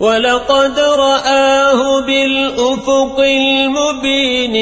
ولقد رآه بالأفق المبين